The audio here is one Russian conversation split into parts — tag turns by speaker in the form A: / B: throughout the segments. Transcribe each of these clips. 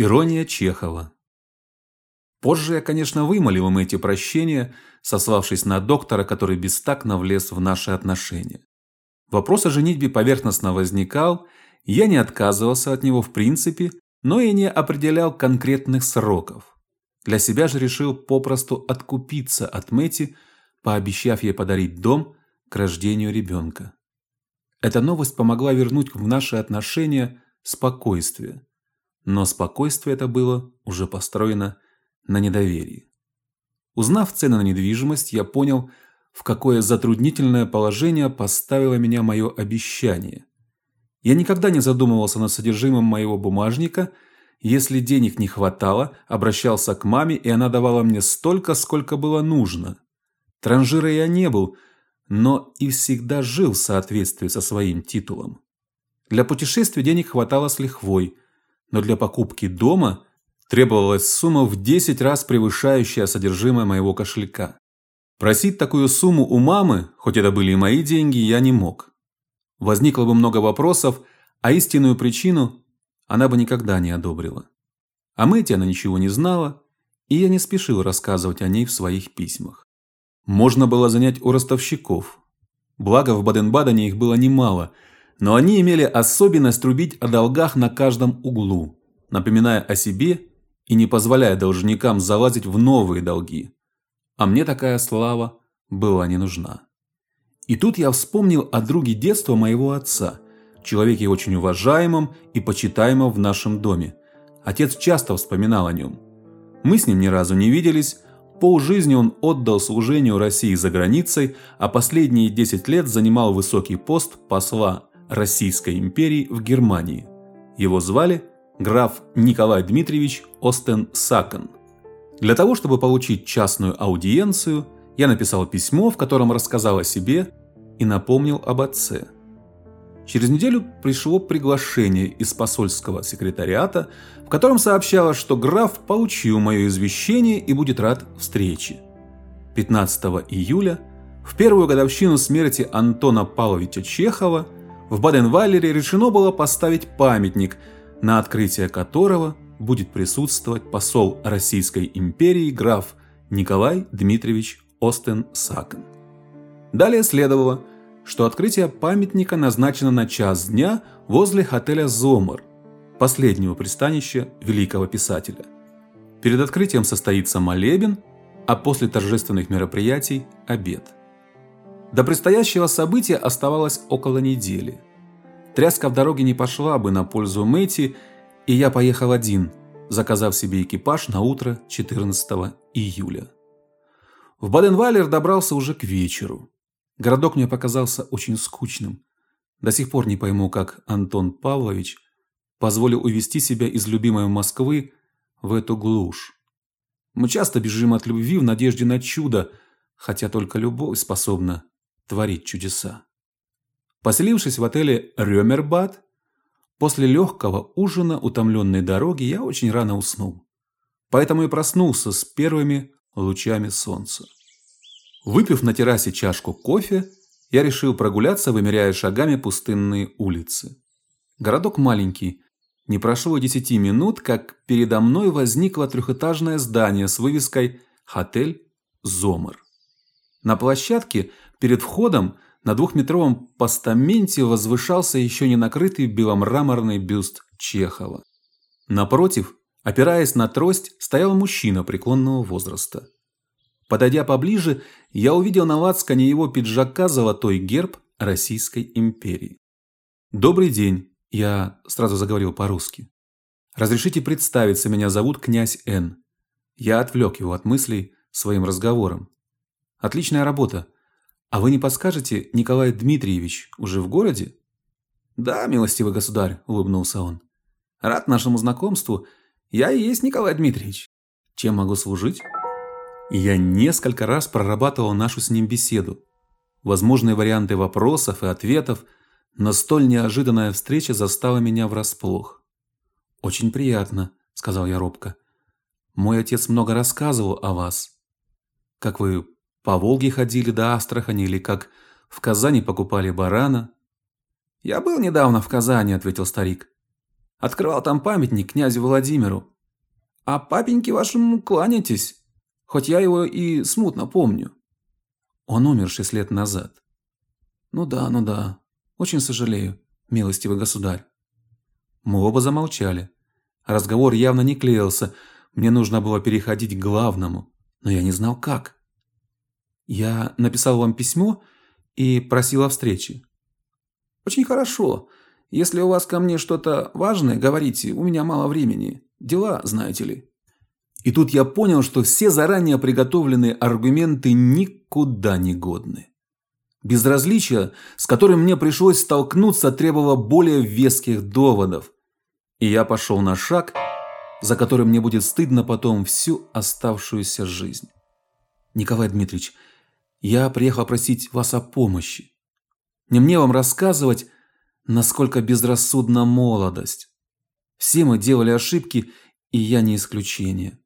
A: Ирония Чехова. Позже я, конечно, вымолил им эти прощения, сославшись на доктора, который бестактно влез в наши отношения. Вопрос о женитьбе поверхностно возникал, я не отказывался от него в принципе, но и не определял конкретных сроков. Для себя же решил попросту откупиться от Мэти, пообещав ей подарить дом к рождению ребенка. Эта новость помогла вернуть в наши отношения спокойствие. Но спокойствие это было уже построено на недоверии. Узнав цены на недвижимость, я понял, в какое затруднительное положение поставило меня мое обещание. Я никогда не задумывался над содержимым моего бумажника. Если денег не хватало, обращался к маме, и она давала мне столько, сколько было нужно. Транжира я не был, но и всегда жил в соответствии со своим титулом. Для путешествий денег хватало с лихвой – но для покупки дома требовалась сумма в 10 раз превышающая содержимое моего кошелька. Просить такую сумму у мамы, хоть это были и мои деньги, я не мог. Возникло бы много вопросов, а истинную причину она бы никогда не одобрила. О Мэти она ничего не знала, и я не спешил рассказывать о ней в своих письмах. Можно было занять у ростовщиков. Благо в Баден-Бадене их было немало – но они имели особенность трубить о долгах на каждом углу, напоминая о себе и не позволяя должникам залазить в новые долги. А мне такая слава была не нужна. И тут я вспомнил о друге детства моего отца, человеке очень уважаемом и почитаемом в нашем доме. Отец часто вспоминал о нем. Мы с ним ни разу не виделись, Полжизни он отдал служению России за границей, а последние 10 лет занимал высокий пост посла Российской империи в Германии. Его звали граф Николай Дмитриевич Остен-Сакон. Для того, чтобы получить частную аудиенцию, я написал письмо, в котором рассказал о себе и напомнил об отце. Через неделю пришло приглашение из посольского секретариата, в котором сообщалось, что граф получил мое извещение и будет рад встрече. 15 июля, в первую годовщину смерти Антона Павловича Чехова, в Баден-Валлере решено было поставить памятник, на открытие которого будет присутствовать посол Российской империи граф Николай Дмитриевич Остен-Сакон. Далее следовало, что открытие памятника назначено на час дня возле отеля «Зомар», последнего пристанища великого писателя. Перед открытием состоится молебен, а после торжественных мероприятий – обед. До предстоящего события оставалось около недели. Тряска в дороге не пошла бы на пользу Мэти, и я поехал один, заказав себе экипаж на утро 14 июля. В Баден-Валлер добрался уже к вечеру. Городок мне показался очень скучным. До сих пор не пойму, как Антон Павлович позволил увести себя из любимой Москвы в эту глушь. Мы часто бежим от любви в надежде на чудо, хотя только любовь способна творить чудеса. Поселившись в отеле Рёмербад, после легкого ужина утомленной дороги я очень рано уснул. Поэтому и проснулся с первыми лучами солнца. Выпив на террасе чашку кофе, я решил прогуляться, вымеряя шагами пустынные улицы. Городок маленький. Не прошло и десяти минут, как передо мной возникло трехэтажное здание с вывеской «Хотель Зомер». На площадке Перед входом на двухметровом постаменте возвышался еще не накрытый беломраморный бюст Чехова. Напротив, опираясь на трость, стоял мужчина преклонного возраста. Подойдя поближе, я увидел на лацкане его пиджака золотой герб Российской империи. «Добрый день», – я сразу заговорил по-русски. «Разрешите представиться, меня зовут князь Н. Я отвлек его от мыслей своим разговором. Отличная работа. А вы не подскажете, Николай Дмитриевич уже в городе? Да, милостивый государь, улыбнулся он. Рад нашему знакомству. Я и есть Николай Дмитриевич. Чем могу служить? я несколько раз прорабатывал нашу с ним беседу. Возможные варианты вопросов и ответов, но столь неожиданная встреча застала меня врасплох. Очень приятно, сказал я робко. Мой отец много рассказывал о вас. Как вы по Волге ходили до Астрахани или как в Казани покупали барана? Я был недавно в Казани, ответил старик.
B: Открывал там памятник князю Владимиру. А папеньке вашему кланяйтесь, хоть я его и смутно помню.
A: Он умер шесть лет назад.
B: Ну да, ну да. Очень сожалею, милостивый государь.
A: Мы оба замолчали. Разговор явно не клеился. Мне нужно было переходить к главному, но я не знал как. Я написал вам письмо и просил о встрече.
B: Очень хорошо. Если у вас ко мне что-то важное, говорите. У меня мало времени. Дела, знаете ли.
A: И тут я понял, что все заранее приготовленные аргументы никуда не годны. Безразличие, с которым мне пришлось столкнуться, требовало более веских доводов. И я пошел на шаг, за который мне будет стыдно потом всю оставшуюся жизнь. Николай Дмитриевич, я приехал просить вас о помощи. Не мне вам рассказывать, насколько безрассудна молодость. Все мы делали ошибки, и я не исключение.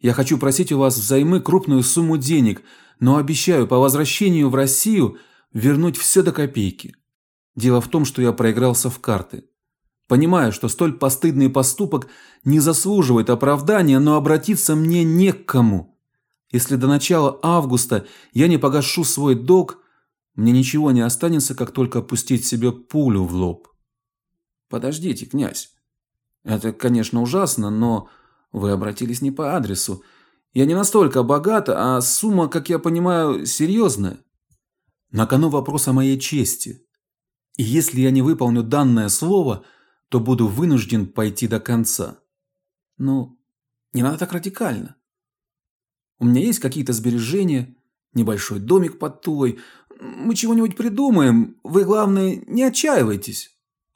A: Я хочу просить у вас взаймы крупную сумму денег, но обещаю по возвращению в Россию вернуть все до копейки. Дело в том, что я проигрался в карты. Понимаю, что столь постыдный поступок не заслуживает оправдания, но обратиться мне не к кому. Если до начала августа я не погашу свой долг, мне ничего не останется, как только опустить себе пулю в лоб.
B: Подождите, князь. Это, конечно, ужасно, но вы обратились не по адресу. Я не настолько богат, а сумма, как я понимаю, серьезная.
A: На кону вопрос о моей чести. И если я не выполню данное слово, то буду вынужден пойти до конца.
B: Ну, не надо так радикально. У меня есть какие-то сбережения, небольшой домик под Тулой, мы чего-нибудь придумаем. Вы, главное, не отчаивайтесь.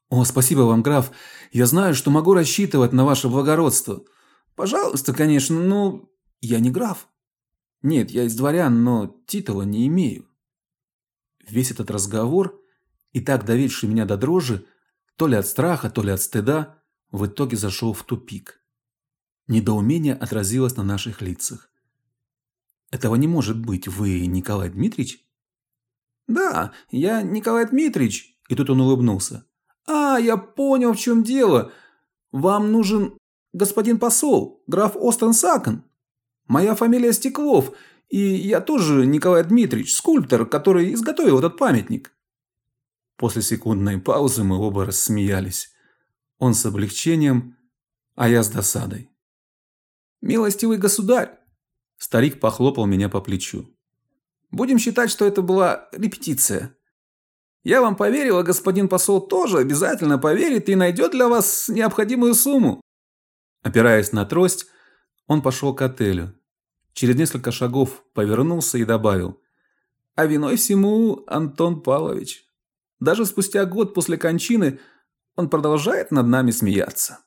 A: О, спасибо вам, граф. Я знаю, что могу рассчитывать на ваше благородство.
B: Пожалуйста, конечно, но я не граф. Нет, я из дворян, но титула не имею.
A: Весь этот разговор, и так доведший меня до дрожи, то ли от страха, то ли от стыда, в итоге зашел в тупик. Недоумение отразилось на наших лицах. Этого не может быть, вы Николай Дмитриевич?
B: «Да, я Николай Дмитриевич». И тут он улыбнулся. «А, я понял, в чем дело. Вам нужен господин посол, граф Остен Сакон. Моя фамилия Стеклов, и я тоже Николай Дмитриевич, скульптор, который изготовил этот памятник».
A: После секундной паузы мы оба рассмеялись. Он с облегчением, а я с досадой.
B: «Милостивый государь!» Старик похлопал меня по плечу. Будем считать, что это была репетиция. Я вам поверил, а господин посол тоже обязательно поверит и найдет для вас необходимую сумму.
A: Опираясь на трость, он пошел к отелю. Через несколько шагов повернулся и добавил.
B: А виной всему Антон Павлович. Даже спустя год после кончины он продолжает над нами смеяться.